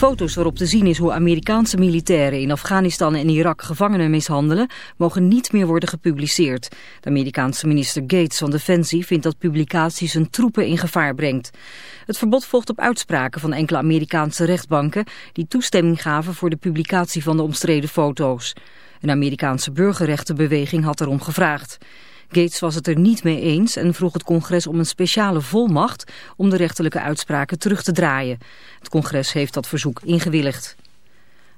Foto's waarop te zien is hoe Amerikaanse militairen in Afghanistan en Irak gevangenen mishandelen, mogen niet meer worden gepubliceerd. De Amerikaanse minister Gates van Defensie vindt dat publicaties zijn troepen in gevaar brengt. Het verbod volgt op uitspraken van enkele Amerikaanse rechtbanken die toestemming gaven voor de publicatie van de omstreden foto's. Een Amerikaanse burgerrechtenbeweging had erom gevraagd. Gates was het er niet mee eens en vroeg het congres om een speciale volmacht om de rechterlijke uitspraken terug te draaien. Het congres heeft dat verzoek ingewilligd.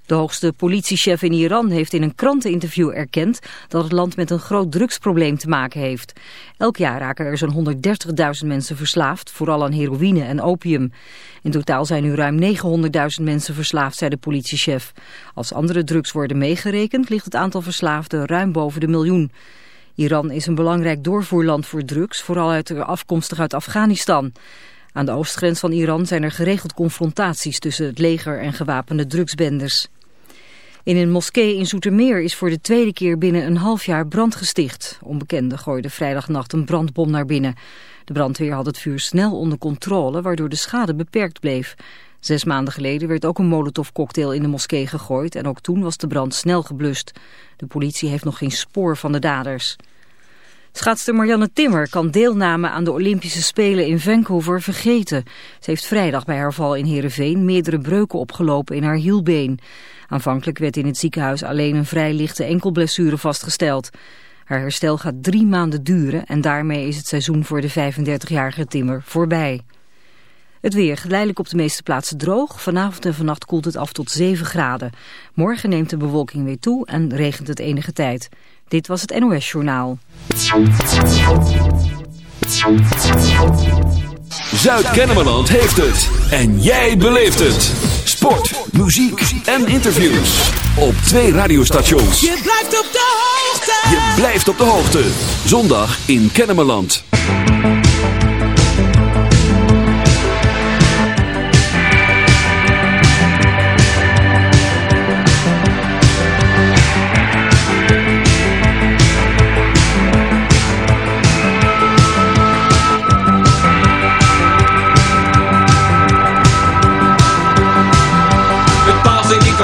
De hoogste politiechef in Iran heeft in een kranteninterview erkend dat het land met een groot drugsprobleem te maken heeft. Elk jaar raken er zo'n 130.000 mensen verslaafd, vooral aan heroïne en opium. In totaal zijn nu ruim 900.000 mensen verslaafd, zei de politiechef. Als andere drugs worden meegerekend ligt het aantal verslaafden ruim boven de miljoen. Iran is een belangrijk doorvoerland voor drugs, vooral uit afkomstig uit Afghanistan. Aan de oostgrens van Iran zijn er geregeld confrontaties tussen het leger en gewapende drugsbenders. In een moskee in Zoetermeer is voor de tweede keer binnen een half jaar brand gesticht. Onbekenden gooiden vrijdagnacht een brandbom naar binnen. De brandweer had het vuur snel onder controle, waardoor de schade beperkt bleef. Zes maanden geleden werd ook een molotovcocktail in de moskee gegooid en ook toen was de brand snel geblust. De politie heeft nog geen spoor van de daders. Schaatster Marianne Timmer kan deelname aan de Olympische Spelen in Vancouver vergeten. Ze heeft vrijdag bij haar val in Heerenveen meerdere breuken opgelopen in haar hielbeen. Aanvankelijk werd in het ziekenhuis alleen een vrij lichte enkelblessure vastgesteld. Haar herstel gaat drie maanden duren en daarmee is het seizoen voor de 35-jarige Timmer voorbij. Het weer geleidelijk op de meeste plaatsen droog. Vanavond en vannacht koelt het af tot 7 graden. Morgen neemt de bewolking weer toe en regent het enige tijd. Dit was het NOS Journaal. Zuid-Kennemerland heeft het. En jij beleeft het. Sport, muziek en interviews. Op twee radiostations. Je blijft op de hoogte. Je blijft op de hoogte. Zondag in Kennemerland.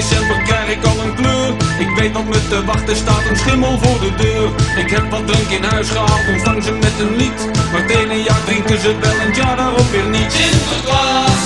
jaar om 5 december krijg ik al een kleur. Ik weet dat me te wachten staat een schimmel voor de deur. Ik heb wat drank in huis gehaald, ontvang ze met een lied. Maar het jaar drinken ze wel en het jaar daarop weer niet. Sinterklaas,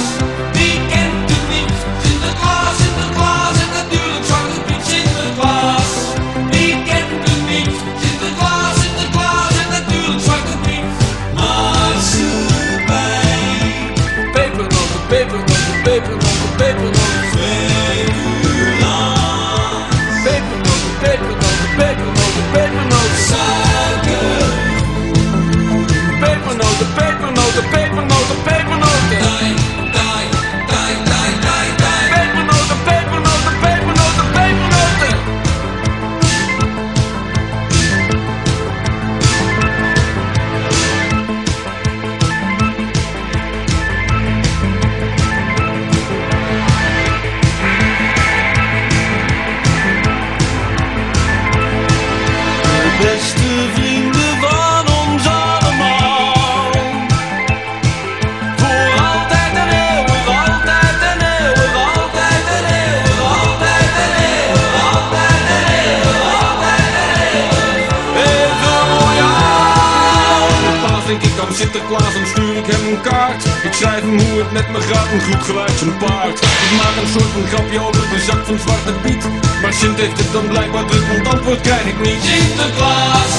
Hoe het met me gaat, een goed gelijk zijn paard. Ik maak een soort van grapje over de zak van Zwarte Piet. Maar Sint heeft het dan blijkbaar druk, want antwoord krijg ik niet. Sinterklaas,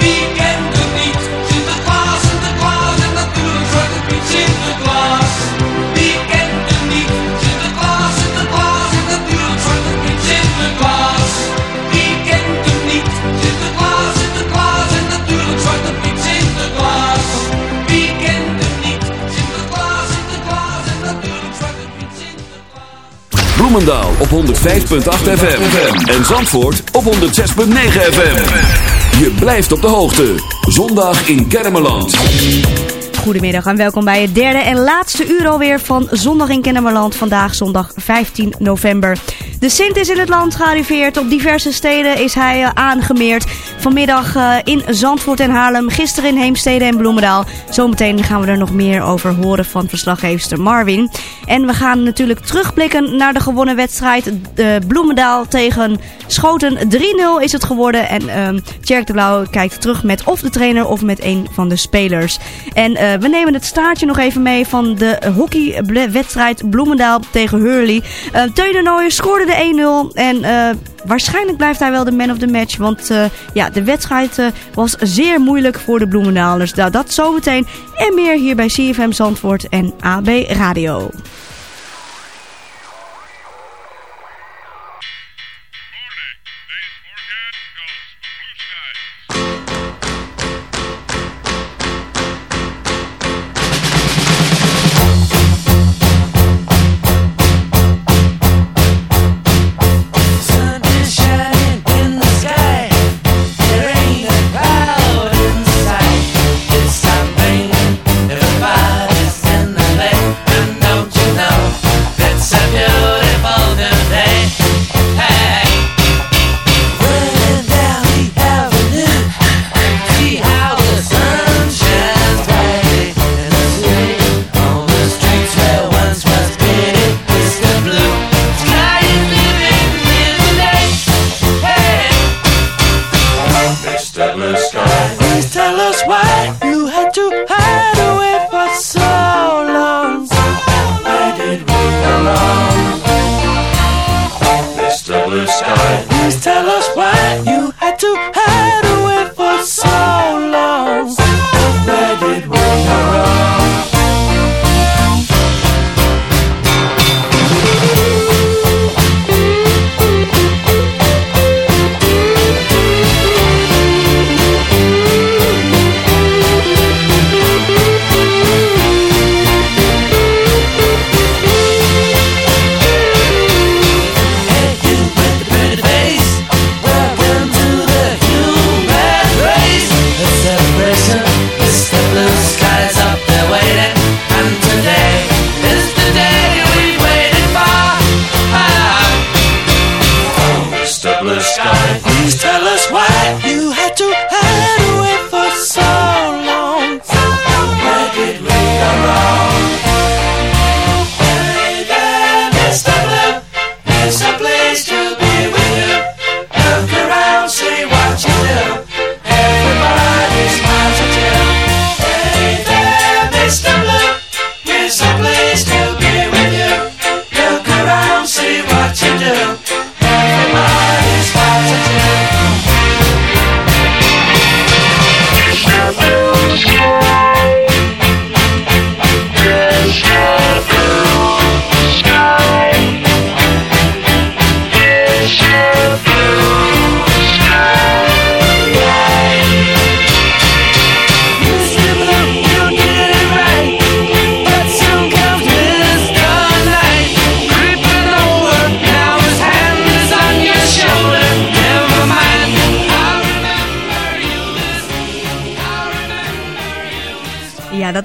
wie kent hem niet? Sinterklaas, Sinterklaas en natuurlijk Zwarte Piet. Sinterklaas, Bloemendaal op 105.8 FM. En Zandvoort op 106.9 FM. Je blijft op de hoogte. Zondag in Kermeland. Goedemiddag en welkom bij het derde en laatste uur alweer van Zondag in Kennemerland. Vandaag zondag 15 november. De Sint is in het land gearriveerd. Op diverse steden is hij eh, aangemeerd. Vanmiddag eh, in Zandvoort en Haarlem. Gisteren in Heemstede en Bloemendaal. Zometeen gaan we er nog meer over horen van verslaggeefster Marvin. En we gaan natuurlijk terugblikken naar de gewonnen wedstrijd. Bloemendaal tegen Schoten. 3-0 is het geworden. En ehm Tjerk de Blauw kijkt terug met of de trainer of met een van de spelers. En eh, we nemen het staartje nog even mee van de hockeywedstrijd Bloemendaal tegen Hurley. Uh, Teun de Nooijer scoorde de 1-0 en eh, waarschijnlijk blijft hij wel de man of the match. Want eh, ja, de wedstrijd eh, was zeer moeilijk voor de Bloemendalers. Nou, dat zometeen en meer hier bij CFM Zandvoort en AB Radio.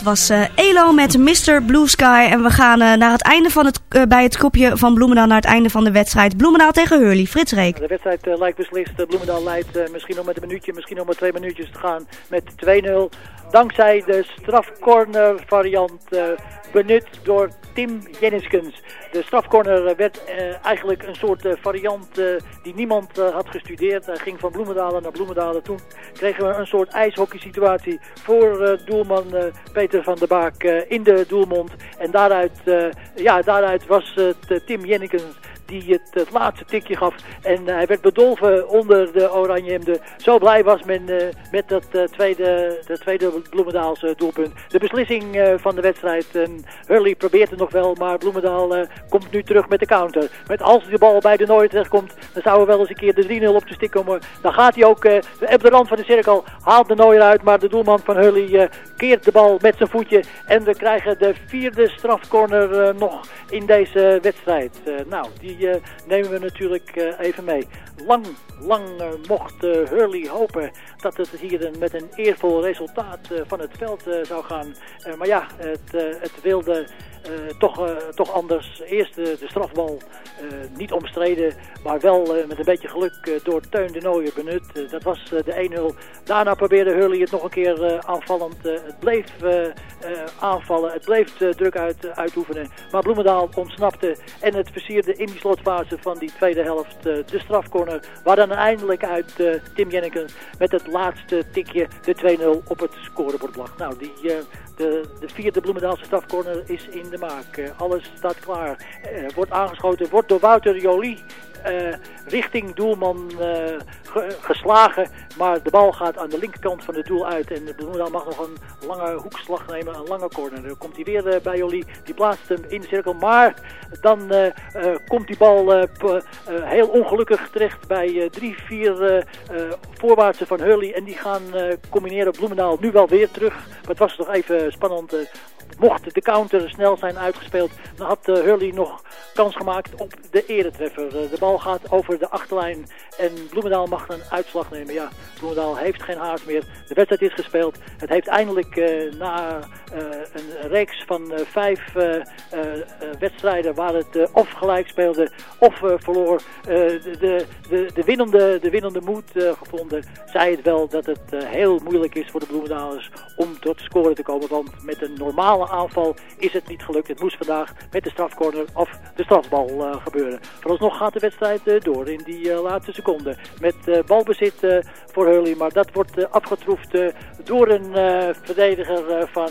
Was eh, Met Mr. Blue Sky. En we gaan eh, naar het einde van het, eh, bij het kopje van Bloemendaal naar het einde van de wedstrijd. Bloemendaal tegen Hurley. Frits Reek. De wedstrijd eh, lijkt beslist. Bloemendaal leidt misschien nog met een minuutje, misschien nog maar twee minuutjes te gaan met 2-0. Dankzij de strafcorner variant benut door Tim Jenniskens. De strafcorner werd eigenlijk een soort variant die niemand had gestudeerd. Hij ging van Bloemendalen naar Bloemendalen. Toen kregen we een soort ijshockey situatie voor doelman Peter van der Baak in de doelmond. En daaruit, eh, ja, daaruit was het eh, Tim Jennekens die het, het laatste tikje gaf. En eh, hij werd bedolven onder de oranje hemden. Zo blij was men eh, met dat eh, tweede, de tweede Bloemendaalse eh, doelpunt. De beslissing eh, van de wedstrijd. En Hurley probeert het nog wel, maar Bloemendaal eh, komt nu terug met de counter. Met als de bal bij de Nooier terechtkomt, dan zou er wel eens een keer de 3-0 op de stick komen. Dan gaat hij ook eh, op de rand van de cirkel, haalt de Nooier uit. Maar de doelman van Hurley eh, keert de bal met zijn voetje. En we krijgen de vierde strafcorner eh, nog in deze wedstrijd. Eh, nou, die eh, nemen we natuurlijk eh, even mee. Lang, lang eh, mocht Hurley hopen dat het hier met een eervol resultaat van het veld zou gaan. Maar ja, het, het wilde eh, toch, eh, toch anders. Eerst de, strafbal eh, niet omstreden, maar wel met een beetje geluk door Teun de Nooijer benut. Dat was de 1-0. Daarna probeerde Hurley het nog een keer aanvallend. Het bleef aanvallen, het bleef druk uit, uitoefenen. Maar Bloemendaal ontsnapte en het versierde in die slotfase van die tweede helft de strafcorner. Waar dan eindelijk uit Tim Jennekens met het laatste tikje de 2-0 op het scorebord lag. Nou, die, de, de vierde Bloemendaalse strafcorner is in de maak. Eh, alles staat klaar. Eh, wordt aangeschoten, wordt door Wouter Jolie eh, richting doelman eh, ge- geslagen. Maar de bal gaat aan de linkerkant van het doel uit. En Bloemendaal mag nog een lange hoekslag nemen, een lange corner. Dan komt hij weer eh, bij Jolie. Die plaatst hem in de cirkel. Maar dan komt die bal heel ongelukkig terecht bij drie, vier voorwaartsen van Hurley. En die gaan combineren. Bloemendaal nu wel weer terug. Maar het was nog even spannend. Mocht de counter snel zijn uitgespeeld, dan had eh, Hurley nog kans gemaakt op de eretreffer. Eh, de bal gaat over de achterlijn en Bloemendaal mag een uitslag nemen. Ja, Bloemendaal heeft geen haast meer. De wedstrijd is gespeeld. Het heeft eindelijk eh, na een reeks van vijf wedstrijden waar het of gelijk speelde of verloor, de, de, de, de, winnende, de winnende moed gevonden. Zei het wel dat het heel moeilijk is voor de Bloemendalers om tot scoren te komen. Want met een normale aanval is het niet gelukt. Het moest vandaag met de strafcorner of de strafbal eh, gebeuren. Vooralsnog gaat de wedstrijd eh, door in die eh, laatste seconde. Met balbezit voor Hurley. Maar dat wordt afgetroefd door een verdediger van,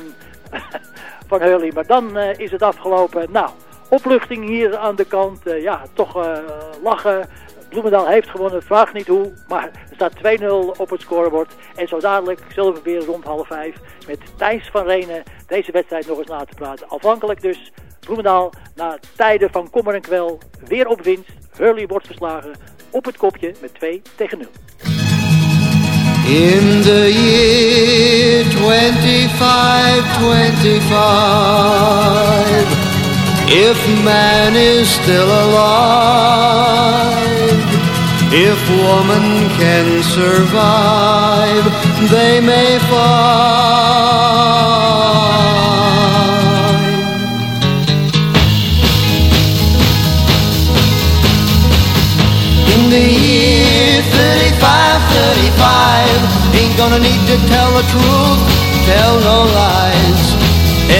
van Hurley. Maar dan is het afgelopen. Nou, opluchting hier aan de kant. Ja, toch lachen. Bloemendaal heeft gewonnen, vraag niet hoe, maar er staat 2-0 op het scorebord. En zo dadelijk zullen we weer rond half vijf met Thijs van Renen deze wedstrijd nog eens na te praten. Afhankelijk dus, Bloemendaal na tijden van kommer en kwel weer op winst. Hurley wordt verslagen op het kopje met 2 tegen 0. In the year 2525, if man is still alive, if woman can survive, they may find. In the year 35, 35 Ain't gonna need to tell the truth, tell no lies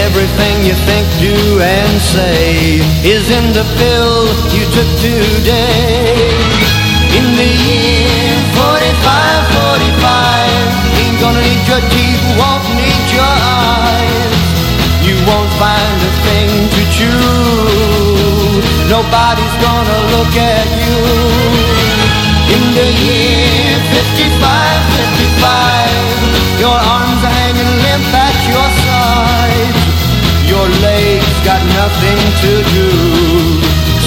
Everything you think, do and say Is in the pill you took today In the year 45, 45 Ain't gonna need your teeth, won't need your eyes. You won't find a thing to chew. Nobody's gonna look at you. In the year 55, 55 Your arms are hanging limp at your sides Your legs got nothing to do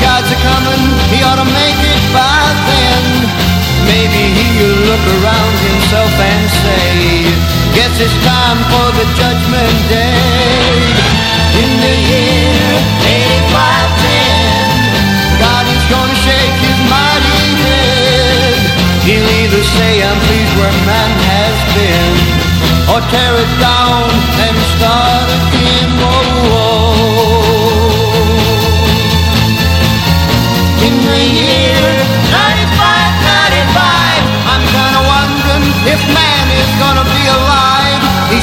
God's a coming, he ought to make it by then. Maybe he'll look around himself and say, Guess it's time for the judgment day. In the year 8510, God is gonna shake his mighty head. He'll either say, I'm pleased where man has been, or tear it down and start.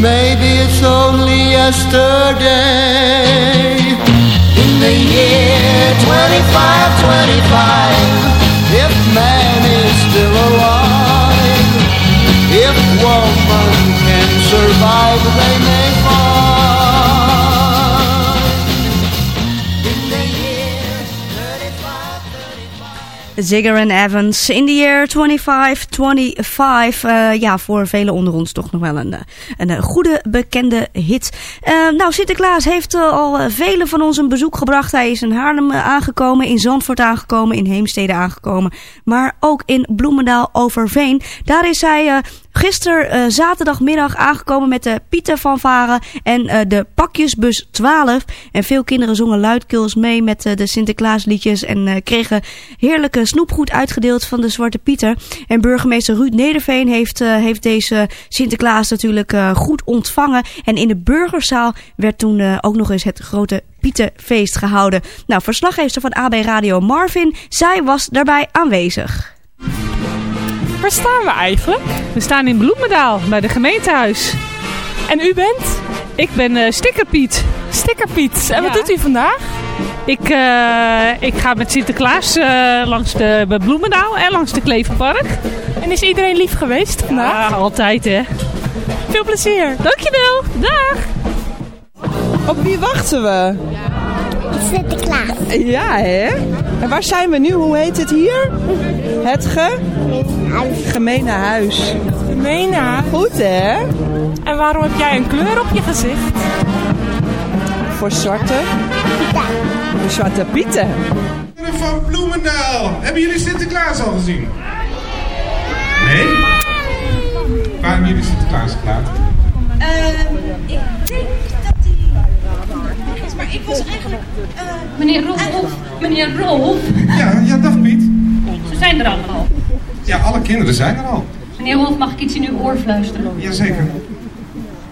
maybe it's only yesterday. In the year 2525, if man is still alive, if woman can survive, they may find. Zigger en Evans in the year 2525. Eh ja, voor velen onder ons toch nog wel een, eh, een, eh, goede bekende hit. Eh, nou, Sinterklaas heeft al velen van ons een bezoek gebracht. Hij is in Haarlem aangekomen, in Zandvoort aangekomen, in Heemstede aangekomen. Maar ook in Bloemendaal Overveen. Daar is hij gisteren eh, zaterdagmiddag aangekomen met de Pieter van Varen en eh, de Pakjesbus 12. En veel kinderen zongen luidkeels mee met eh, de Sinterklaasliedjes en eh, kregen heerlijke snoepgoed uitgedeeld van de Zwarte Pieter. En burgemeester Ruud Nederveen heeft, eh, heeft deze Sinterklaas natuurlijk eh, goed ontvangen. En in de burgerzaal werd toen eh, ook nog eens het grote Pieterfeest gehouden. Nou, verslaggever van AB Radio Marvin, zij was daarbij aanwezig. Waar staan we eigenlijk? We staan in Bloemendaal bij de gemeentehuis. En u bent? Ik ben eh Stickerpiet. Stickerpiet. En wat doet u vandaag? Ik, eh, ik ga met Sinterklaas eh, langs de bij Bloemendaal en langs de Kleverpark. En is iedereen lief geweest vandaag? Ja, altijd hè. Veel plezier. Dankjewel. Dag. Op wie wachten we? Sinterklaas. Ja, hè? En waar zijn we nu? Hoe heet het hier? Het ge... Gemene huis. Gemene Goed, hè? En waarom heb jij een kleur op je gezicht? Voor zwarte... Voor zwarte pieten. Van Bloemendaal. Hebben jullie Sinterklaas al gezien? Nee? Waar hebben jullie Sinterklaas gedaan? ik denk maar ik was eigenlijk... meneer Rolf, meneer Rolf. Ja, ja, dag Piet. Ze zijn er allemaal. Ja, alle kinderen zijn er al. Meneer Rolf, mag ik iets in uw oor fluisteren? Jazeker.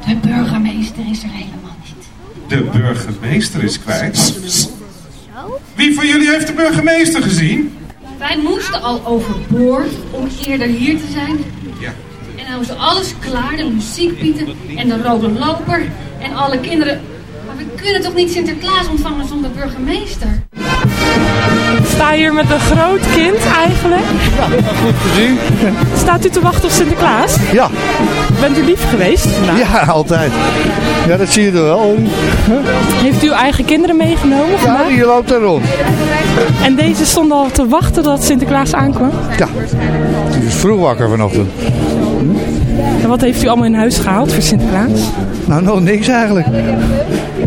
De burgemeester is er helemaal niet. De burgemeester is kwijt. Wie van jullie heeft de burgemeester gezien? Wij moesten al overboord om eerder hier te zijn. Ja. En nou is alles klaar, de muziekpieten en de rode loper en alle kinderen. Maar we kunnen toch niet Sinterklaas ontvangen zonder burgemeester? Ik sta hier met een groot kind eigenlijk. Ja, goed gezien. Staat u te wachten op Sinterklaas? Ja. Bent u lief geweest vandaag? Ja, altijd. Ja, dat zie je er wel. Heeft u uw eigen kinderen meegenomen vandaag? Ja, die loopt er rond. En deze stonden al te wachten dat Sinterklaas aankwam? Ja, die is vroeg wakker vanochtend. En wat heeft u allemaal in huis gehaald voor Sinterklaas? Nou, nog niks eigenlijk.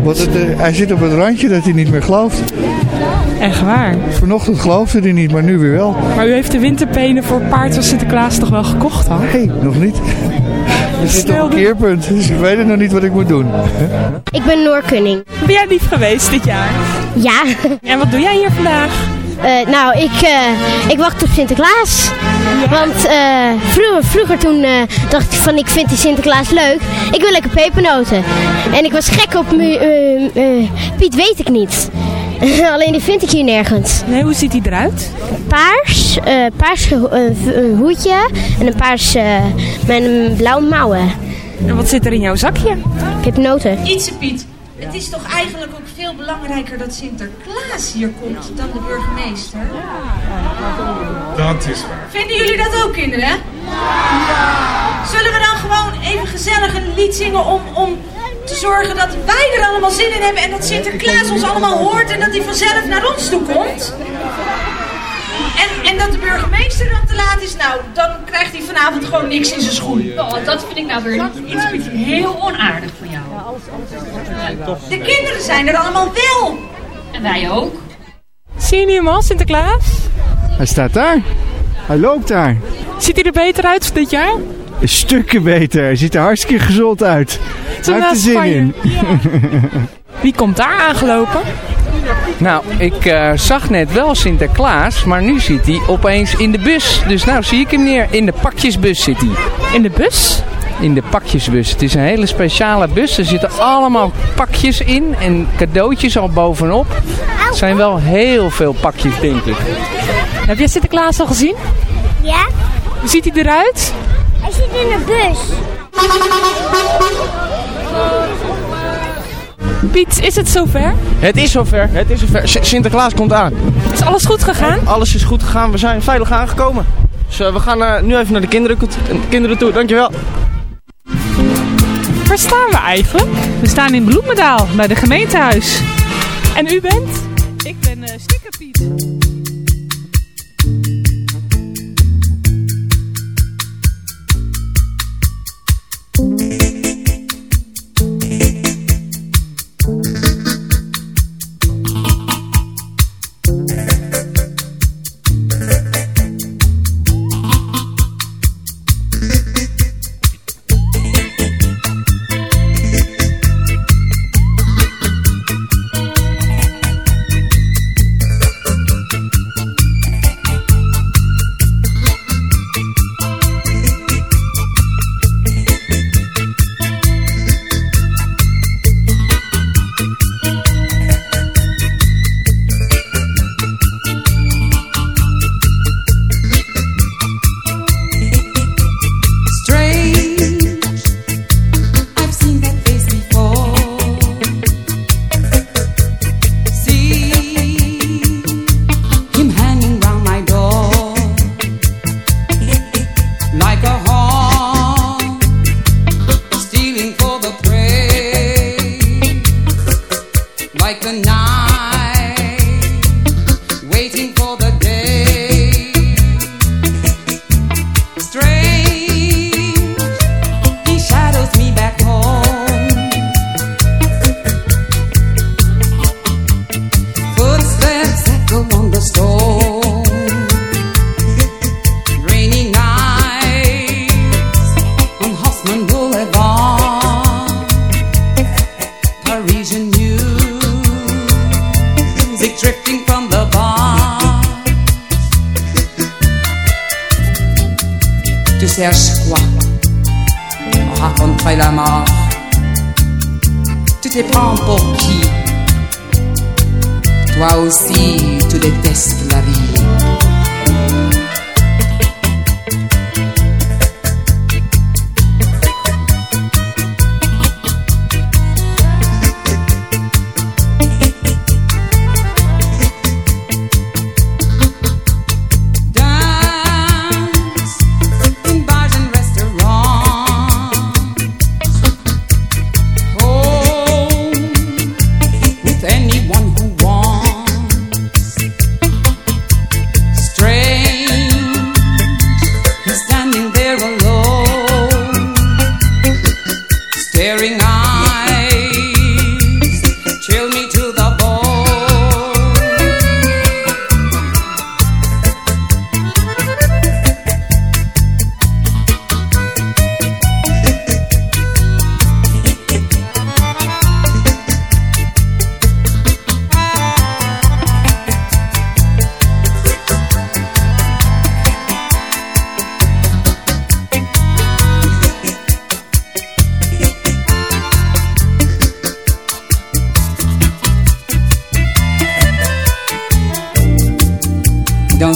Want het, eh, hij zit op het randje dat hij niet meer gelooft. Echt waar? Vanochtend geloofde hij niet, maar nu weer wel. Maar u heeft de winterpenen voor paard van Sinterklaas toch wel gekocht al? Nee, nog niet. Er zit op een keerpunt, dus ik weet het nog niet wat ik moet doen. Ik ben Noor Kunning. Ben jij lief geweest dit jaar? Ja. En wat doe jij hier vandaag? Eh, nou, ik, eh, ik wacht op Sinterklaas. Want eh, vroeger, vroeger toen eh, dacht ik van ik vind die Sinterklaas leuk. Ik wil lekker pepernoten. En ik was gek op mu- eh, eh, Piet weet ik niet. Alleen die vind ik hier nergens. Nee, hoe ziet hij eruit? Paars, eh, paars eh, hoedje en een paars met een blauwe mouwen. En wat zit er in jouw zakje? Pepernoten. Ietse Piet, het is toch eigenlijk ook veel belangrijker dat Sinterklaas hier komt dan de burgemeester? Dat is waar. Vinden jullie dat ook, kinderen? Zullen we dan gewoon even gezellig een lied zingen om, om te zorgen dat wij er allemaal zin in hebben en dat Sinterklaas ons allemaal hoort en dat hij vanzelf naar ons toe komt? Dat de burgemeester dan te laat is, nou, dan krijgt hij vanavond gewoon niks in zijn schoen. Oh, dat vind ik nou weer iets heel onaardig van jou. De kinderen zijn er allemaal wel. En wij ook. Zie je nu hem al, Sinterklaas? Hij staat daar. Hij loopt daar. Ziet hij er beter uit dit jaar? Stukken beter. Hij ziet er hartstikke gezond uit. Hij heeft er zin in. Wie komt daar aangelopen? Nou, ik eh, zag net wel Sinterklaas, maar nu zit hij opeens in de bus. Dus nou zie ik hem neer. In de pakjesbus zit hij. In de bus? In de pakjesbus. Het is een hele speciale bus. Er zitten allemaal pakjes in en cadeautjes al bovenop. Het zijn wel heel veel pakjes, denk ik. Heb jij Sinterklaas al gezien? Ja? Hoe ziet hij eruit? Hij zit in de bus. Piet, is het zover? Het is zover, het is zover. S- Sinterklaas komt aan. Is alles goed gegaan? Alles is goed gegaan, we zijn veilig aangekomen. Dus eh, we gaan eh, nu even naar de kinderen, kinderen toe, dankjewel. Waar staan we eigenlijk? We staan in Bloemendaal, bij de gemeentehuis. En u bent? Ik ben uh, Stickerpiet.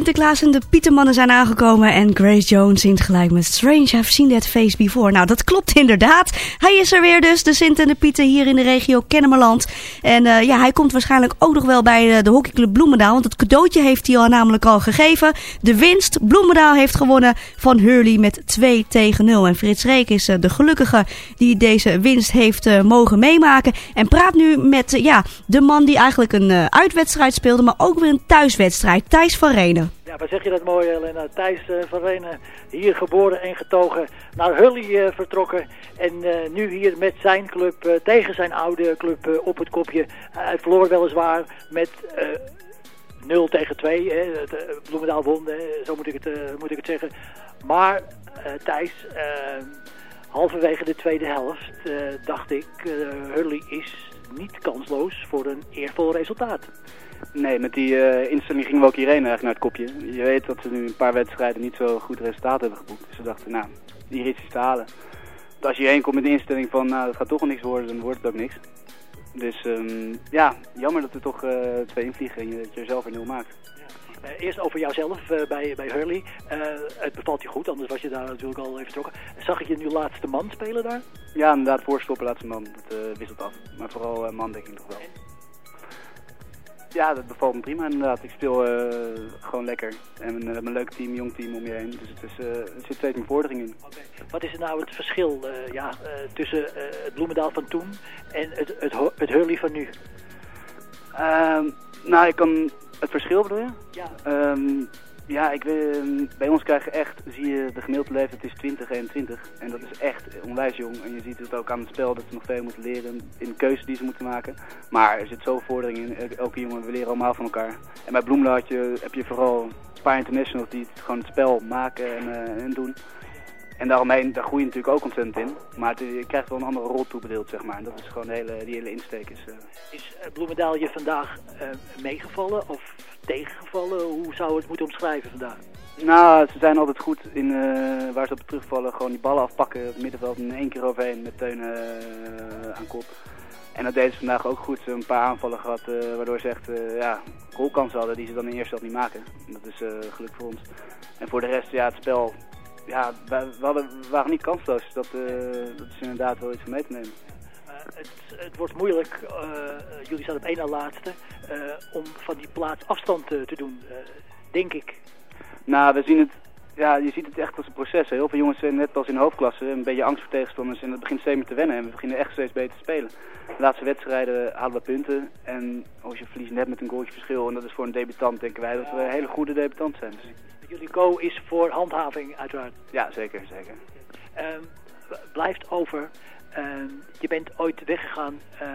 Sinterklaas en de Pietermannen zijn aangekomen en Grace Jones zingt gelijk met Strange I've Seen That Face Before. Nou, dat klopt inderdaad. Hij is er weer dus, de Sint en de Pieten hier in de regio Kennemerland. En uh, ja, hij komt waarschijnlijk ook nog wel bij de, de hockeyclub Bloemendaal, want het cadeautje heeft hij al namelijk al gegeven. De winst, Bloemendaal heeft gewonnen van Hurley met 2 tegen 0. En Frits Reek is uh, de gelukkige die deze winst heeft mogen meemaken. En praat nu met ja, de man die eigenlijk een uitwedstrijd speelde, maar ook weer een thuiswedstrijd. Thijs van Renen. Ja, waar zeg je dat mooi, Helena? Thijs uh, van Renen, hier geboren en getogen, naar Hully uh, vertrokken. En uh, nu hier met zijn club, tegen zijn oude club, op het kopje. Hij verloor weliswaar met 0 tegen 2. Hè. Bloemendaal won, zo moet ik het, moet ik het zeggen. Maar Thijs, halverwege de tweede helft dacht ik, Hully is niet kansloos voor een eervol resultaat. Nee, met die uh, instelling gingen we ook hierheen eigenlijk naar het kopje. Je weet dat ze nu een paar wedstrijden niet zo goed resultaat hebben geboekt. Dus we dachten, nou, hier is iets te halen. Want als je hierheen komt met de instelling van, nou, het gaat toch wel niks worden, dan wordt het ook niks. Dus um, ja, jammer dat er toch uh, twee invliegen en je, dat je er zelf een nul maakt. Uh, eerst over jouzelf uh, bij, bij Hurley. het bevalt je goed, anders was je daar natuurlijk al even vertrokken. Zag ik je nu laatste man spelen daar? Ja, inderdaad, voorstoppen laatste man. Dat wisselt af. Maar vooral man denk ik nog wel. Ja, dat bevalt me prima inderdaad. Ik speel uh, gewoon lekker. En we hebben een leuk team, jong team om je heen. Dus het, is, uh, er zit steeds een vordering in. Okay. Wat is er nou het verschil uh, ja, tussen het Bloemendaal van toen en het, het, het Hurley van nu? Ehm, nou, ik kan... Het verschil bedoel je? Ja. Um, ja, ik, uh, bij ons krijg je echt, zie je de gemiddelde leeftijd is 20, 21. En dat is echt onwijs jong. En je ziet het ook aan het spel dat ze nog veel moeten leren in de keuzes die ze moeten maken. Maar er zit zoveel vordering in. Elke jongen, we leren allemaal van elkaar. En bij Bloemlo heb je, vooral een paar internationals die het, gewoon het spel maken en, uh, en doen. En daaromheen, daar groei je natuurlijk ook ontzettend in. Maar je krijgt wel een andere rol toebedeeld, zeg maar. En dat is gewoon de hele, die hele insteek. Is, uh... is Bloemendaal je vandaag meegevallen of tegengevallen? Hoe zou het moeten omschrijven vandaag? Nou, ze zijn altijd goed in uh, waar ze op terugvallen. Gewoon die ballen afpakken op het middenveld in één keer overheen met Teun uh, aan kop. En dat deden ze vandaag ook goed. Ze hebben een paar aanvallen gehad uh, waardoor ze echt ja, goalkansen hadden die ze dan in eerste helft niet maken. Dat is geluk voor ons. En voor de rest, ja, het spel, ja, we, hadden, waren niet kansloos. Dat, dat is inderdaad wel iets om mee te nemen. Het, het, wordt moeilijk, uh, jullie staan op één na laatste, uh, om van die plaats afstand uh, te doen, denk ik. Nou, we zien het, ja, je ziet het echt als een proces. Heel veel jongens zijn net als in de hoofdklasse, een beetje angst voor tegenstanders en het begint steeds meer te wennen en we beginnen echt steeds beter te spelen. De laatste wedstrijden halen we punten en als je verliest net met een goaltje verschil en dat is voor een debutant denken wij dat we een hele goede debutant zijn. Dus jullie go is voor handhaving uiteraard. Ja, zeker, zeker. Um, blijft over je bent ooit weggegaan uh, uh,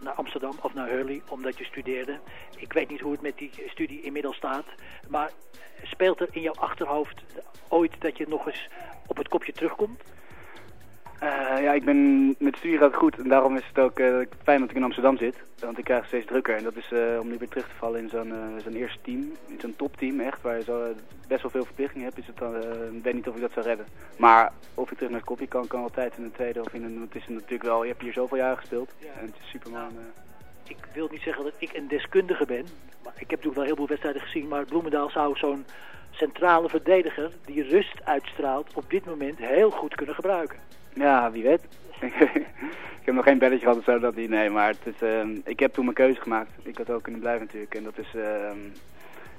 naar Amsterdam of naar Hurley omdat je studeerde. Ik weet niet hoe het met die studie inmiddels staat. Maar speelt er in jouw achterhoofd ooit dat je nog eens op het kopje terugkomt? Uh, ja, ik ben met studie gaat goed en daarom is het ook uh, fijn dat ik in Amsterdam zit. Want ik krijg het steeds drukker en dat is uh, om nu weer terug te vallen in zo'n zo'n eerste team. In zo'n topteam echt, waar je zo best wel veel verplichtingen hebt. Is het dan, ik weet niet of ik dat zou redden. Maar of ik terug naar het kopje kan, kan altijd in een tweede of in een... Het is natuurlijk wel, je hebt hier zoveel jaren gespeeld ja. en het is super man. Ik wil niet zeggen dat ik een deskundige ben. Maar ik heb natuurlijk wel heel veel wedstrijden gezien. Maar Bloemendaal zou zo'n centrale verdediger die rust uitstraalt op dit moment heel goed kunnen gebruiken. Ja, wie weet. ik heb nog geen belletje gehad of zo dat die, nee, maar het is, uh, ik heb toen mijn keuze gemaakt. Ik had ook kunnen blijven natuurlijk en dat is uh,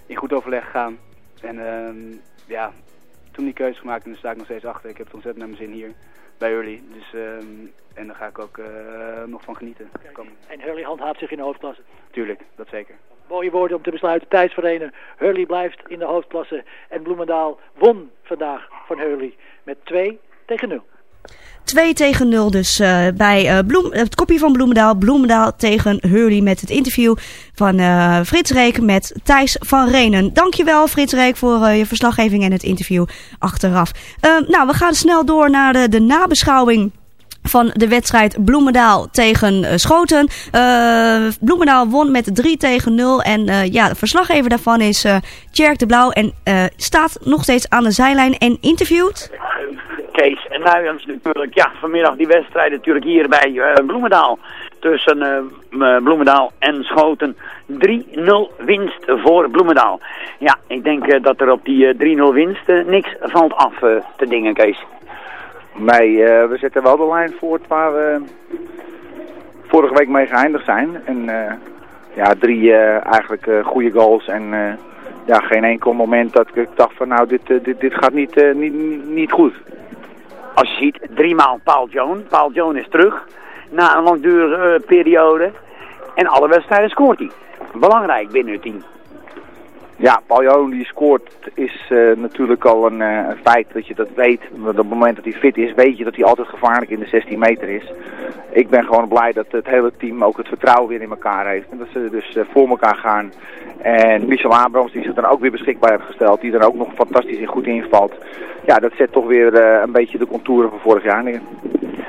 in goed overleg gegaan. En uh, ja, toen die keuze gemaakt en daar sta ik nog steeds achter. Ik heb het ontzettend naar mijn zin hier bij Hurley. Dus, en daar ga ik ook eh, nog van genieten. En Hurley handhaaft zich in de hoofdklasse? Tuurlijk, dat zeker. Mooie woorden om te besluiten. Thijs Verenen. Hurley blijft in de hoofdklasse. En Bloemendaal won vandaag van Hurley met 2 tegen 0. 2 tegen 0 dus uh, bij uh, Bloem, het kopje van Bloemendaal. Bloemendaal tegen Hurley met het interview van uh, Frits Reek met Thijs van Renen. Dankjewel Frits Reek voor je verslaggeving en het interview achteraf. nou, we gaan snel door naar de, nabeschouwing van de wedstrijd Bloemendaal tegen Schoten. Bloemendaal won met 3 tegen 0. En ja, de verslaggever daarvan is uh, Tjerk de Blauw. En staat nog steeds aan de zijlijn en interviewt. Kees en Nuyens natuurlijk. Ja, vanmiddag die wedstrijd natuurlijk hier bij Bloemendaal. tussen eh, Bloemendaal en Schoten. 3-0 winst voor Bloemendaal. Ja, ik denk eh, dat er op die eh, 3-0 winst eh, niks valt af eh, te dingen, Kees. Nee, eh, we zetten wel de lijn voort waar we vorige week mee geëindigd zijn. En eh, ja, drie eh, eigenlijk eh, goede goals en eh, ja, geen enkel moment dat ik dacht van nou, dit, eh, dit, dit gaat eh, niet, niet, niet goed. Als je ziet, driemaal Paul Joan. Paul Joan is terug na een langdurige eh, periode. En alle wedstrijden scoort hij. Belangrijk binnen het team. Ja, Paul die scoort is eh, natuurlijk al een, eh, een feit dat je dat weet. Op het moment dat hij fit is, weet je dat hij altijd gevaarlijk in de 16 meter is. Ik ben gewoon blij dat het hele team ook het vertrouwen weer in elkaar heeft. En dat ze dus eh, voor elkaar gaan. En Michel Abrams die zich dan ook weer beschikbaar heeft gesteld. Die er ook nog fantastisch en goed invalt. Ja, dat zet toch weer een beetje de contouren van vorig jaar neer.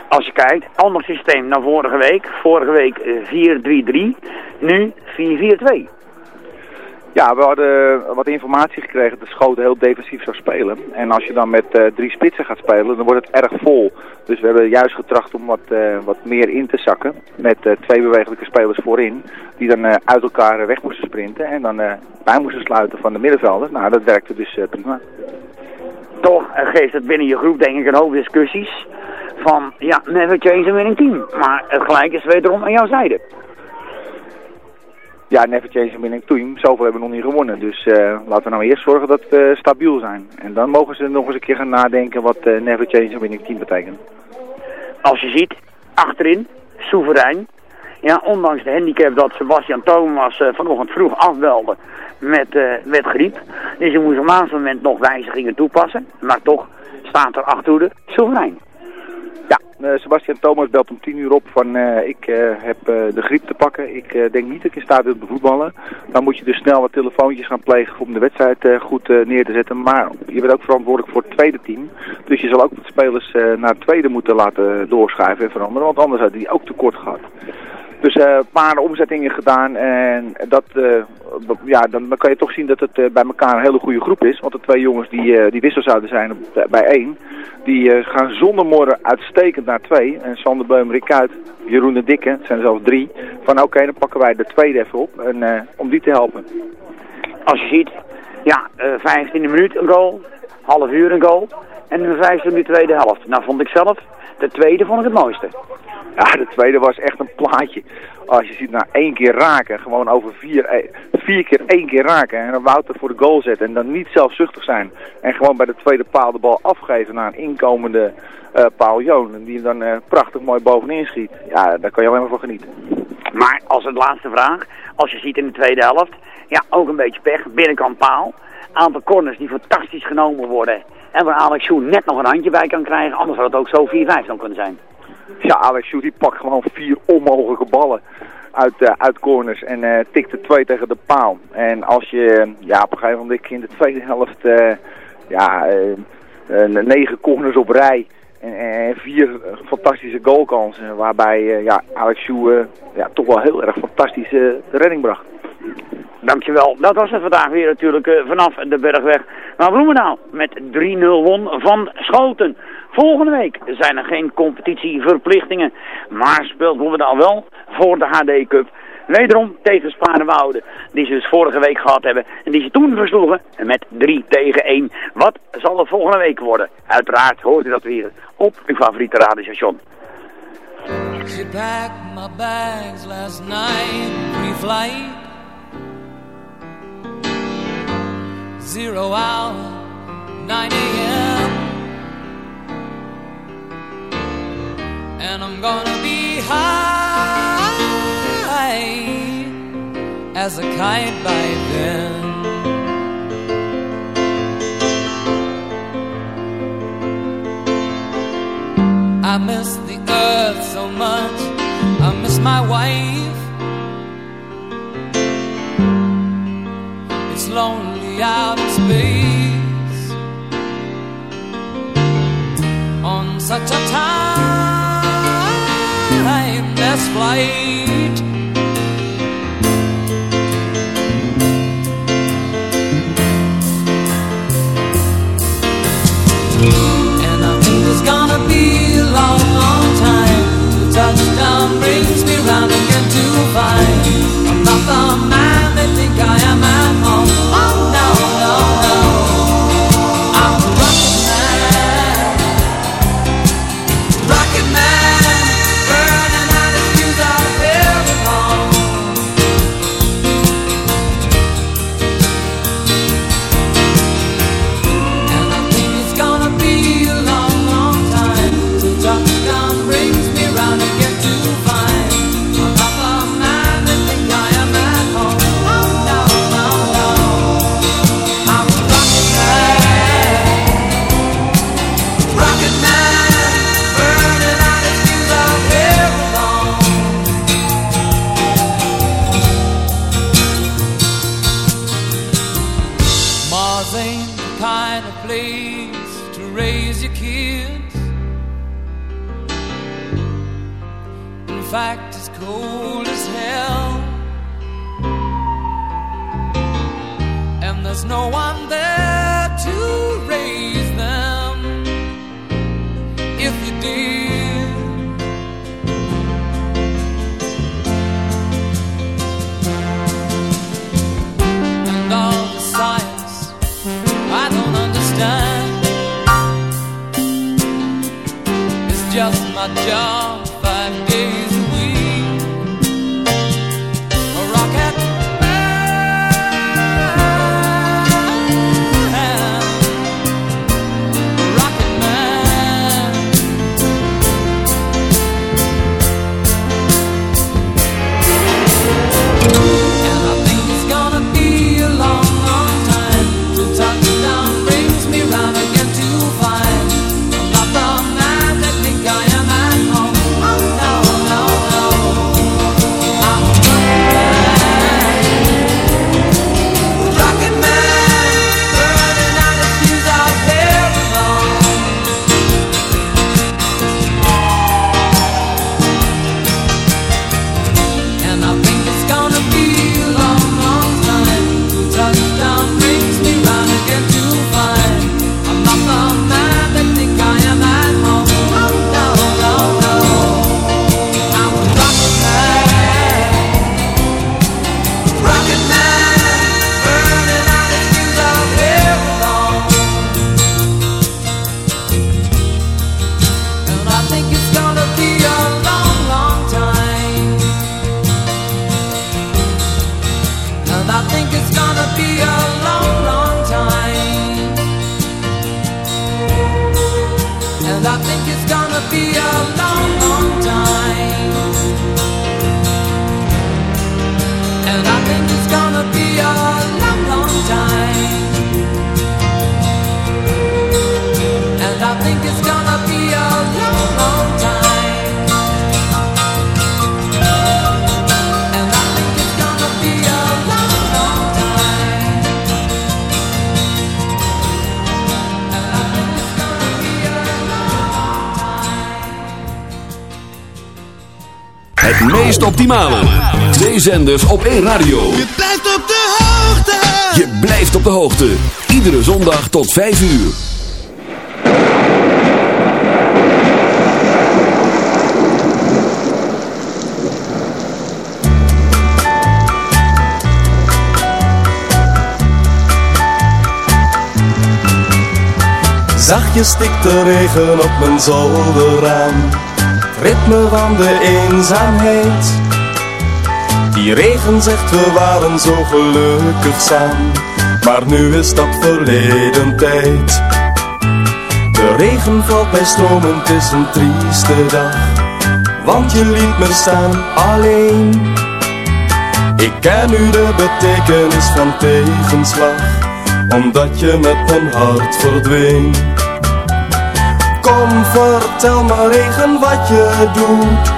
Als je kijkt, ander systeem dan vorige week. Vorige week eh, 4-3-3. Nu 4-4-2. Ja, we hadden wat informatie gekregen dat Schoten heel defensief zou spelen. En als je dan met eh, drie spitsen gaat spelen, dan wordt het erg vol. Dus we hebben juist getracht om wat, eh, wat meer in te zakken. Met eh, twee bewegelijke spelers voorin. Die dan uit elkaar weg moesten sprinten. En dan bij moesten sluiten van de middenvelders. Nou, dat werkte dus prima. Toch geeft het binnen je groep denk ik een hoop discussies. Van, ja, never change a winning team. Maar het gelijk is wederom aan jouw zijde. Ja, never change a winning team. Zoveel hebben we nog niet gewonnen. Dus eh, laten we nou eerst zorgen dat we stabiel zijn. En dan mogen ze nog eens een keer gaan nadenken wat eh, never change a winning team betekent. Als je ziet, achterin, soeverein. Ja, ondanks de handicap dat Sebastian Thomas eh, vanochtend vroeg afbelde met, eh, met griep. Dus je moest op een moment nog wijzigingen toepassen. Maar toch staat er achterhoede soeverein. Ja, eh, Sebastian Thomas belt om 10 uur op van eh, ik eh, heb de griep te pakken. Ik denk niet dat ik in staat ben te voetballen. Dan moet je dus snel wat telefoontjes gaan plegen om de wedstrijd goed neer te zetten. Maar je bent ook verantwoordelijk voor het tweede team. Dus je zal ook wat spelers naar het tweede moeten laten doorschuiven en veranderen. Want anders had die ook tekort gehad. Dus eh, een paar omzettingen gedaan en dat, eh, ja, dan, dan kan je toch zien dat het eh, bij elkaar een hele goede groep is. Want de twee jongens die, die wissel zouden zijn bij één, die gaan zonder morren uitstekend naar twee. En Sander Beum, Rick Jeroen de Dikke, het zijn zelfs drie. Van oké, dan pakken wij de tweede even op en, om die te helpen. Als je ziet, ja, eh 15e minuut een goal, half uur een goal. En in de 15e minuut tweede helft. Nou vond ik zelf, de tweede vond ik het mooiste. Ja, de tweede was echt een plaatje. Als je ziet, nou één keer raken, gewoon over vier, eh, vier keer één keer raken. En dan Wouter voor de goal zetten en dan niet zelfzuchtig zijn. En gewoon bij de tweede paal de bal afgeven naar een inkomende eh Paul Joon. Die hem dan eh, prachtig mooi bovenin schiet. Ja, daar kan je alleen maar van genieten. Maar als het laatste vraag, als je ziet in de tweede helft, ja, ook een beetje pech, binnenkant paal. Aantal corners die fantastisch genomen worden. En waar Alex Schoen net nog een handje bij kan krijgen, anders had het ook zo 4-5 dan kunnen zijn. Ja, Alex Sjoerd die pakt gewoon vier onmogelijke ballen uit, eh, uit corners en eh tikt twee tegen de paal. En als je ja, op een gegeven moment in de tweede helft eh, ja, negen corners op rij en, vier fantastische goalkansen waarbij ja, Alex eh, ja, toch wel heel erg fantastisch de redding bracht. Dankjewel. Dat was het vandaag weer natuurlijk vanaf de Bergweg naar Bloemendaal. Met 3-0 won van Schoten. Volgende week zijn er geen competitieverplichtingen. Maar speelt Bloemendaal wel voor de HD Cup. Wederom tegen Sparenwoude. Die ze dus vorige week gehad hebben. En die ze toen versloegen met 3 tegen 1. Wat zal het volgende week worden? Uiteraard hoort u dat weer op uw favoriete radiostation. Packed my bags last night. Zero hour, 9 a.m. And I'm gonna be high as a kite by then. I miss the earth so much. I miss my wife. It's lonely out in space on such a last flight. Zenders op één radio. Je blijft op de hoogte. Je blijft op de hoogte. Iedere zondag tot 5 uur. Zachtjes stikt de regen op mijn zolderraam. Het ritme van de eenzaamheid. Die regen zegt we waren zo gelukkig samen. Maar nu is dat verleden tijd. De regen valt bij stromen, het is een trieste dag. Want je liet me staan alleen. Ik ken nu de betekenis van tegenslag omdat je met mijn hart verdween. Kom, vertel me regen wat je doet.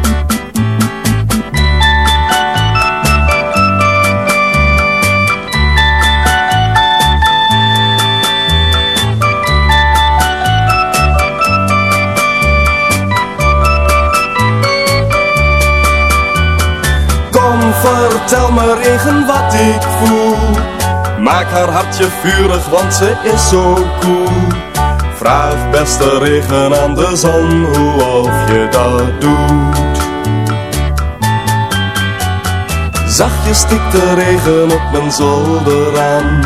Vertel me regen wat ik voel. Maak haar hartje vurig, want ze is zo cool. Vraag beste regen aan de zon hoe of je dat doet. Zachtjes stikt de regen op mijn zolder aan.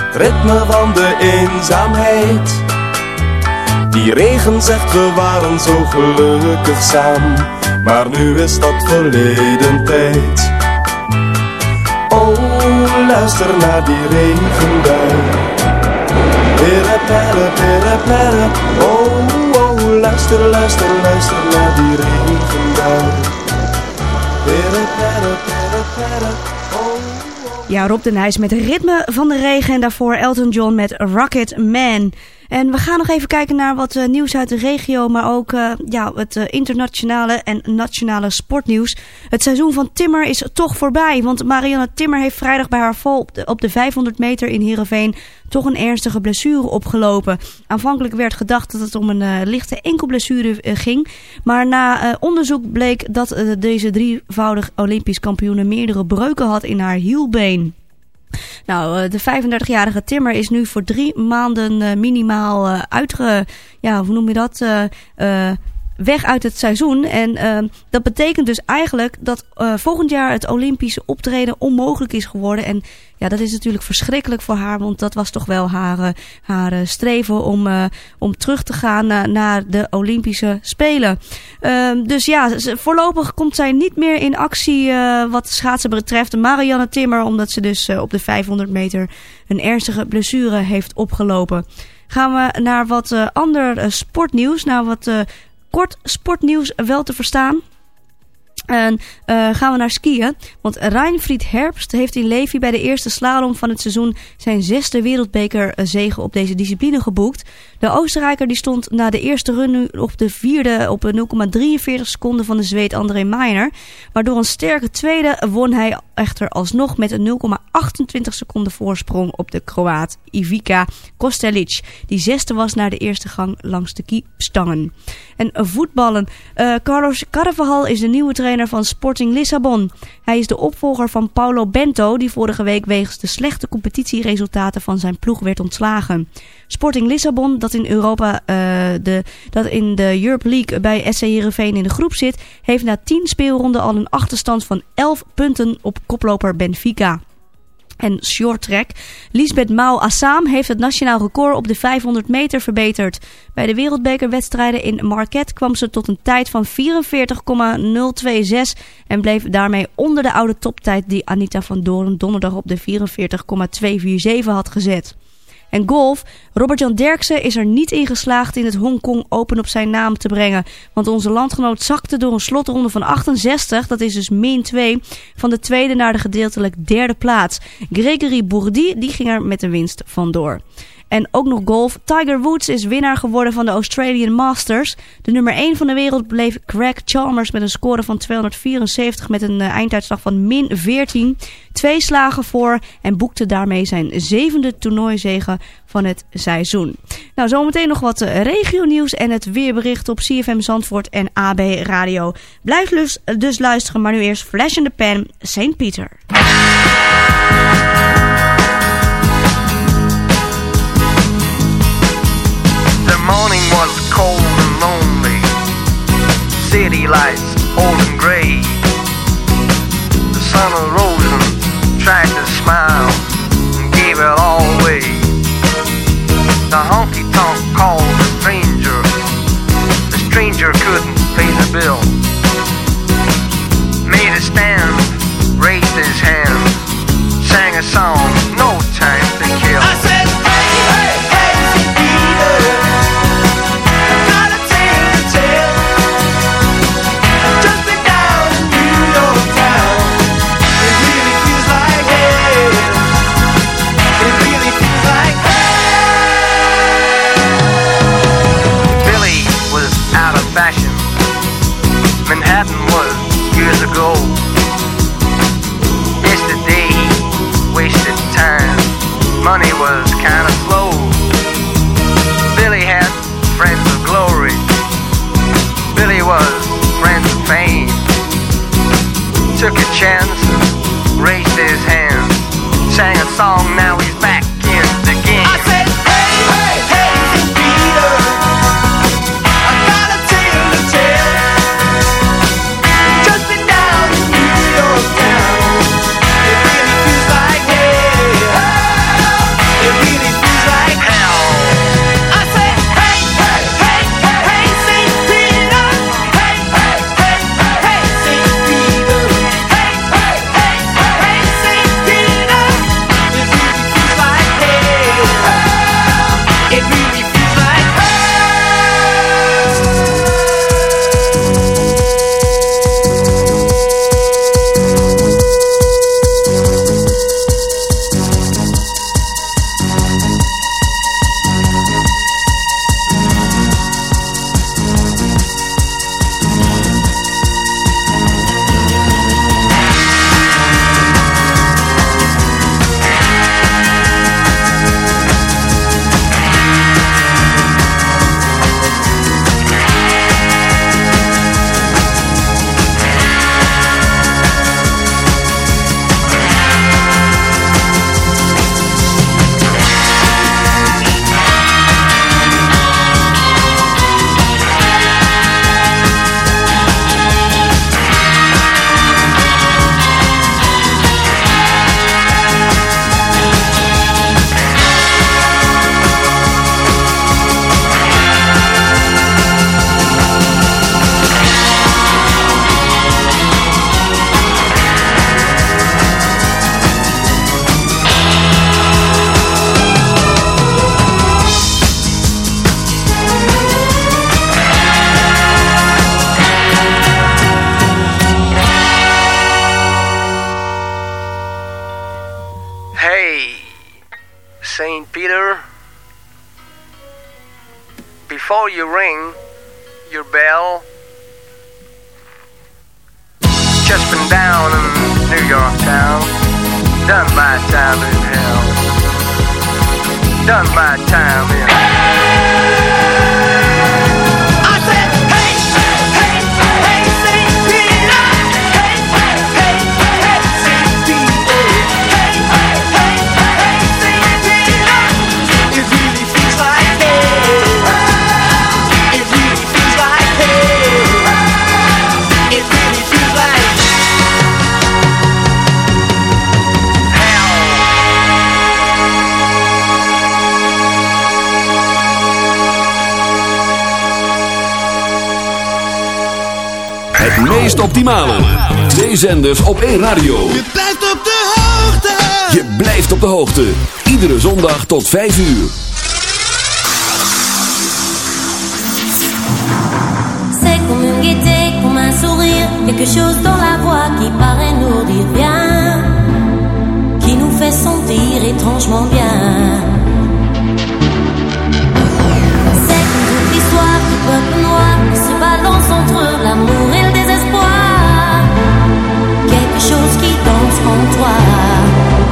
Het ritme van de eenzaamheid. Die regen zegt we waren zo gelukkig samen. Maar nu is dat verleden tijd. Oh, luister naar die regenbui. Pere, pere, pere. Oh, oh, luister, luister, luister naar die regenbui. Pere, pere, pere, pere. Oh. Ja, Rob de Nijs met Ritme van de Regen en daarvoor Elton John met Rocket Man. En we gaan nog even kijken naar wat eh, nieuws uit de regio, maar ook eh, ja, het eh, internationale en nationale sportnieuws. Het seizoen van Timmer is toch voorbij, want Marianne Timmer heeft vrijdag bij haar val op de, op de 500 meter in Heerenveen toch een ernstige blessure opgelopen. Aanvankelijk werd gedacht dat het om een lichte enkelblessure ging, maar na onderzoek bleek dat deze drievoudig Olympisch kampioene meerdere breuken had in haar hielbeen. Nou, eh, de 35-jarige Timmer is nu voor drie maanden eh, minimaal eh, uitge... Ja, hoe noem je dat? Weg uit het seizoen. En eh, dat betekent dus eigenlijk dat eh, volgend jaar het Olympische optreden onmogelijk is geworden. En ja, dat is natuurlijk verschrikkelijk voor haar, want dat was toch wel haar, eh, haar eh, streven om, eh, om terug te gaan na- naar de Olympische Spelen. Ehm, dus ja, voorlopig komt zij niet meer in actie wat schaatsen betreft. Marianne Timmer, omdat ze dus op de 500 meter een ernstige blessure heeft opgelopen. Gaan we naar wat eh, ander sportnieuws, naar wat eh, kort sportnieuws wel te verstaan. En eh, gaan we naar skiën. Want Reinfried Herbst heeft in Levi bij de eerste slalom van het seizoen zijn zesde wereldbekerzege op deze discipline geboekt. De Oostenrijker die stond na de eerste run op de vierde op een 0,43 seconden van de Zweed André Meijner. Maar door een sterke tweede won hij echter alsnog met een 0,28 seconden voorsprong op de Kroaat Ivica Kostelic. Die zesde was naar de eerste gang langs de kiepstangen. En voetballen. Eh, Carlos Carvajal is de nieuwe trainer van Sporting Lissabon. Hij is de opvolger van Paulo Bento, die vorige week wegens de slechte competitieresultaten van zijn ploeg werd ontslagen. Sporting Lissabon, dat in Europa eh, de, dat in de Europe League bij SC Heerenveen in de groep zit, heeft na 10 speelronden al een achterstand van 11 punten op koploper Benfica. En short track. Lisbeth Mao Assam heeft het nationaal record op de 500 meter verbeterd. Bij de wereldbekerwedstrijden in Marquette kwam ze tot een tijd van 44,026 en bleef daarmee onder de oude toptijd die Anita van Doorn donderdag op de 44,247 had gezet. En golf. Robert-Jan Derksen is er niet in geslaagd in het Hongkong Open op zijn naam te brengen. Want onze landgenoot zakte door een slotronde van 68, dat is dus min 2, van de tweede naar de gedeeltelijk derde plaats. Gregory Bourdi die ging er met een winst vandoor. En ook nog golf. Tiger Woods is winnaar geworden van de Australian Masters. De nummer 1 van de wereld bleef Greg Chalmers met een score van 274 met een eh, einduitslag van min 14. Twee slagen voor en boekte daarmee zijn zevende toernooizege van het seizoen. Nou, zometeen nog wat eh, regionieuws en het weerbericht op CFM Zandvoort en AB Radio. Blijf dus, luisteren, maar nu eerst Flash in the Pan, St. Peter. Morning was cold and lonely. City lights old and gray. The sun arose and tried to smile and gave it all away. The honky tonk called the stranger. The stranger couldn't pay the bill. Made a stand, raised his hand, sang a song, no time chance, raised his hand, sang a song, meest optimale. Twee zenders op één radio. Je blijft op de hoogte. Je blijft op de hoogte. Iedere zondag tot 5 uur. C'est comme une gaieté, comme un sourire, quelque chose dans la voix qui paraît nous dire bien, qui nous fait sentir étrangement bien. C'est comme toute l'histoire du peuple noir qui se balance entre l'amour et chose qui danse en toi.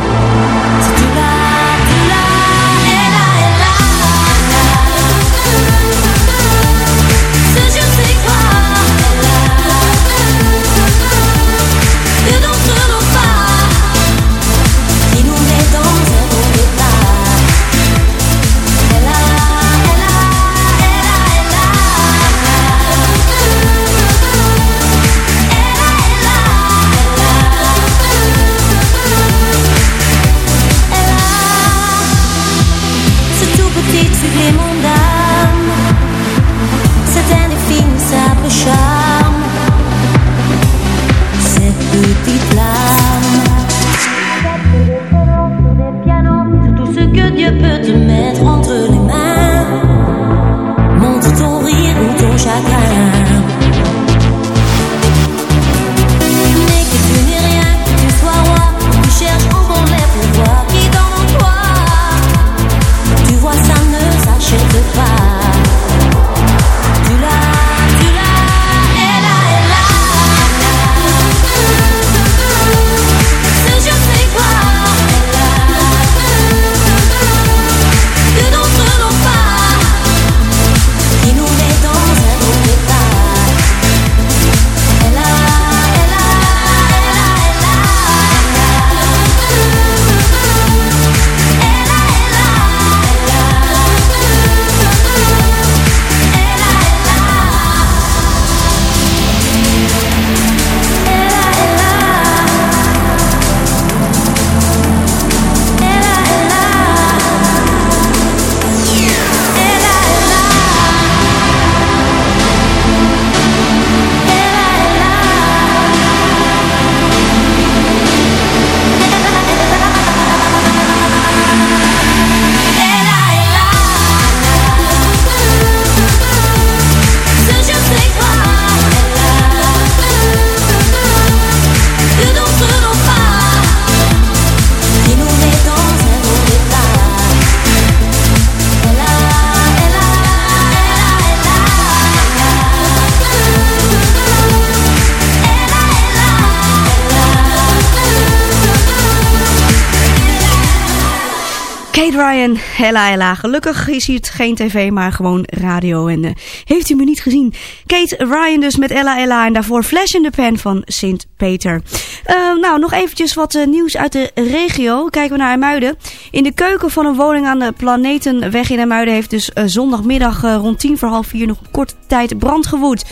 Hella hella. Gelukkig is hier geen tv, maar gewoon radio. En eh, heeft u me niet gezien? Kate Ryan dus met Ella Ella en daarvoor Flash in the Pan van Sint Peter. Eh, nou, nog eventjes wat eh, nieuws uit de regio. Kijken we naar IJmuiden. In de keuken van een woning aan de Planetenweg in IJmuiden heeft dus zondagmiddag rond tien voor half vier nog een korte tijd brand gewoed.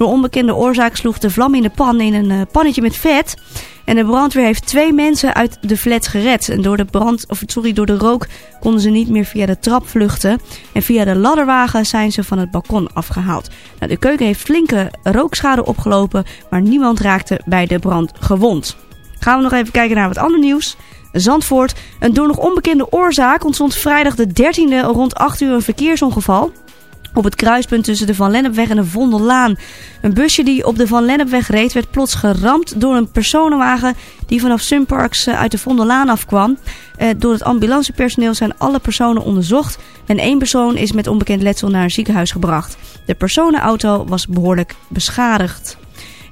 Door onbekende oorzaak sloeg de vlam in de pan in een eh, pannetje met vet. En de brandweer heeft twee mensen uit de flat gered. En door de brand, of sorry, door de rook konden ze niet meer via de trap vluchten. En via de ladderwagen zijn ze van het balkon afgehaald. Nou, de keuken heeft flinke rookschade opgelopen, maar niemand raakte bij de brand gewond. Gaan we nog even kijken naar wat ander nieuws. Zandvoort. Een door nog onbekende oorzaak ontstond vrijdag de 13e rond 8 uur een verkeersongeval. Op het kruispunt tussen de Van Lennepweg en de Vondellaan. Een busje die op de Van Lennepweg reed werd plots geramd door een personenwagen die vanaf Sunparks eh, uit de Vondellaan afkwam. Eh, door het ambulancepersoneel zijn alle personen onderzocht en één persoon is met onbekend letsel naar een ziekenhuis gebracht. De personenauto was behoorlijk beschadigd.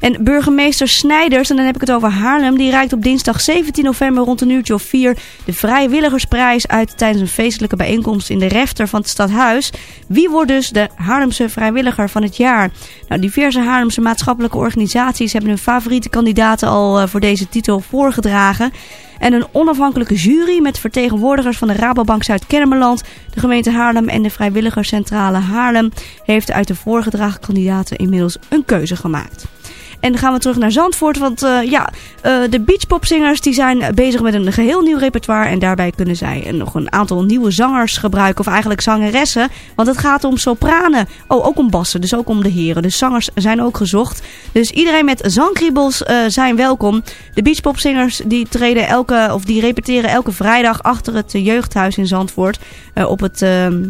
En burgemeester Snijders, en dan heb ik het over Haarlem, die reikt op dinsdag 17 november rond een uurtje of vier de vrijwilligersprijs uit tijdens een feestelijke bijeenkomst in de refter van het stadhuis. Wie wordt dus de Haarlemse vrijwilliger van het jaar? Nou, diverse Haarlemse maatschappelijke organisaties hebben hun favoriete kandidaten al eh, voor deze titel voorgedragen. En een onafhankelijke jury met vertegenwoordigers van de Rabobank Zuid-Kennemerland, de gemeente Haarlem en de Vrijwilligerscentrale Haarlem heeft uit de voorgedragen kandidaten inmiddels een keuze gemaakt. En dan gaan we terug naar Zandvoort. Want eh, ja, eh, de beachpopzingers die zijn bezig met een geheel nieuw repertoire. En daarbij kunnen zij nog een aantal nieuwe zangers gebruiken. Of eigenlijk zangeressen. Want het gaat om sopranen. Oh, ook om bassen. Dus ook om de heren. Dus zangers zijn ook gezocht. Dus iedereen met zangkriebels eh, zijn welkom. De beachpopzingers die treden elke, of die repeteren elke vrijdag achter het jeugdhuis in Zandvoort. op het, ehm,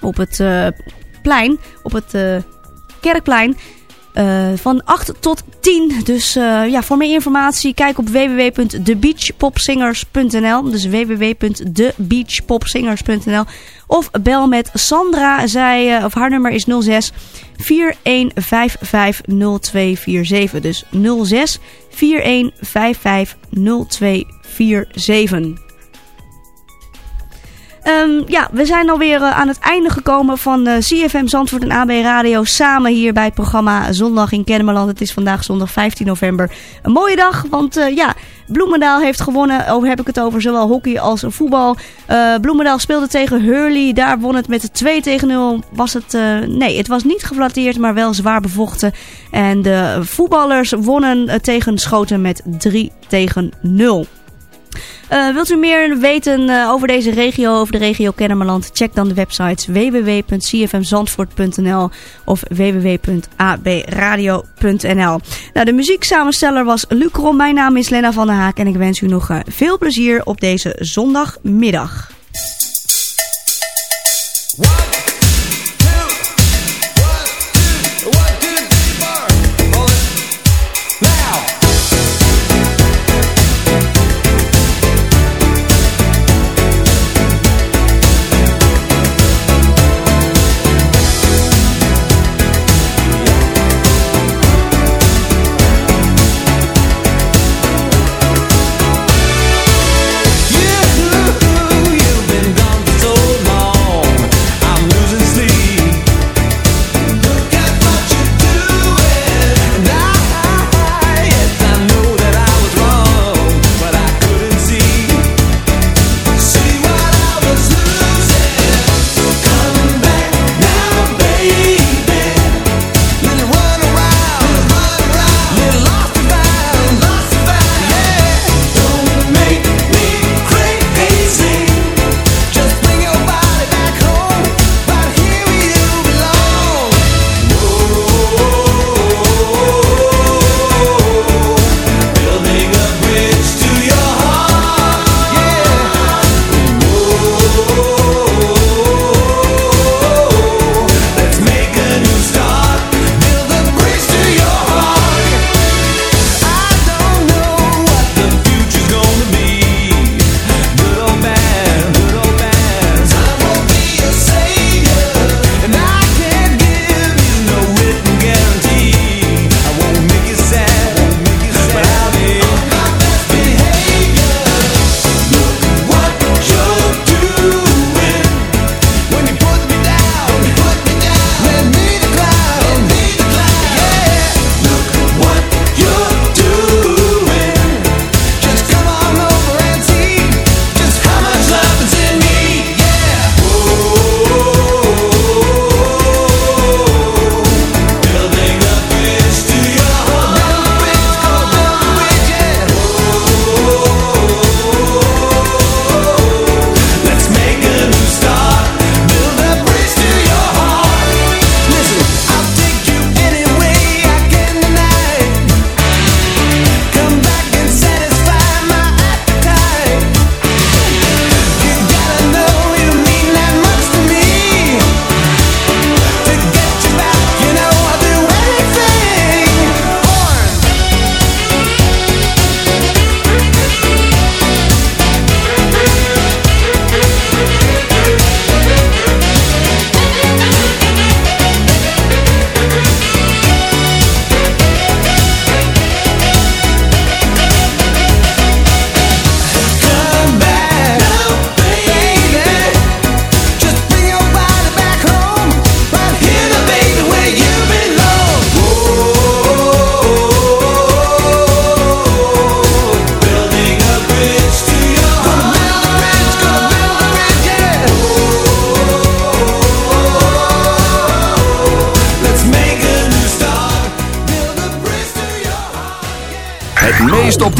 op het plein. Op het kerkplein. Uh, van 8 tot 10. Dus uh, ja, voor meer informatie kijk op www.thebeachpopsingers.nl. Dus www.thebeachpopsingers.nl. Of bel met Sandra. Zij, uh, of haar nummer is 06 4155 0247. Dus 06 4155 0247. Um, ja, we zijn alweer uh, aan het einde gekomen van uh, CFM Zandvoort en AB Radio. Samen hier bij het programma Zondag in Kennemerland. Het is vandaag zondag 15 november. Een mooie dag, want uh, ja, Bloemendaal heeft gewonnen. Over heb ik het over zowel hockey als voetbal. Bloemendaal speelde tegen Hurley. Daar won het met 2 tegen 0. Was het, nee, het was niet geflatteerd, maar wel zwaar bevochten. En de voetballers wonnen tegen Schoten met 3 tegen 0. Uh, wilt u meer weten uh, over deze regio, over de regio Kennemerland? Check dan de websites www.cfmzandvoort.nl of www.abradio.nl. Nou, de muzieksamensteller was Luc Rom. Mijn naam is Lena van der Haak en ik wens u nog uh, veel plezier op deze zondagmiddag.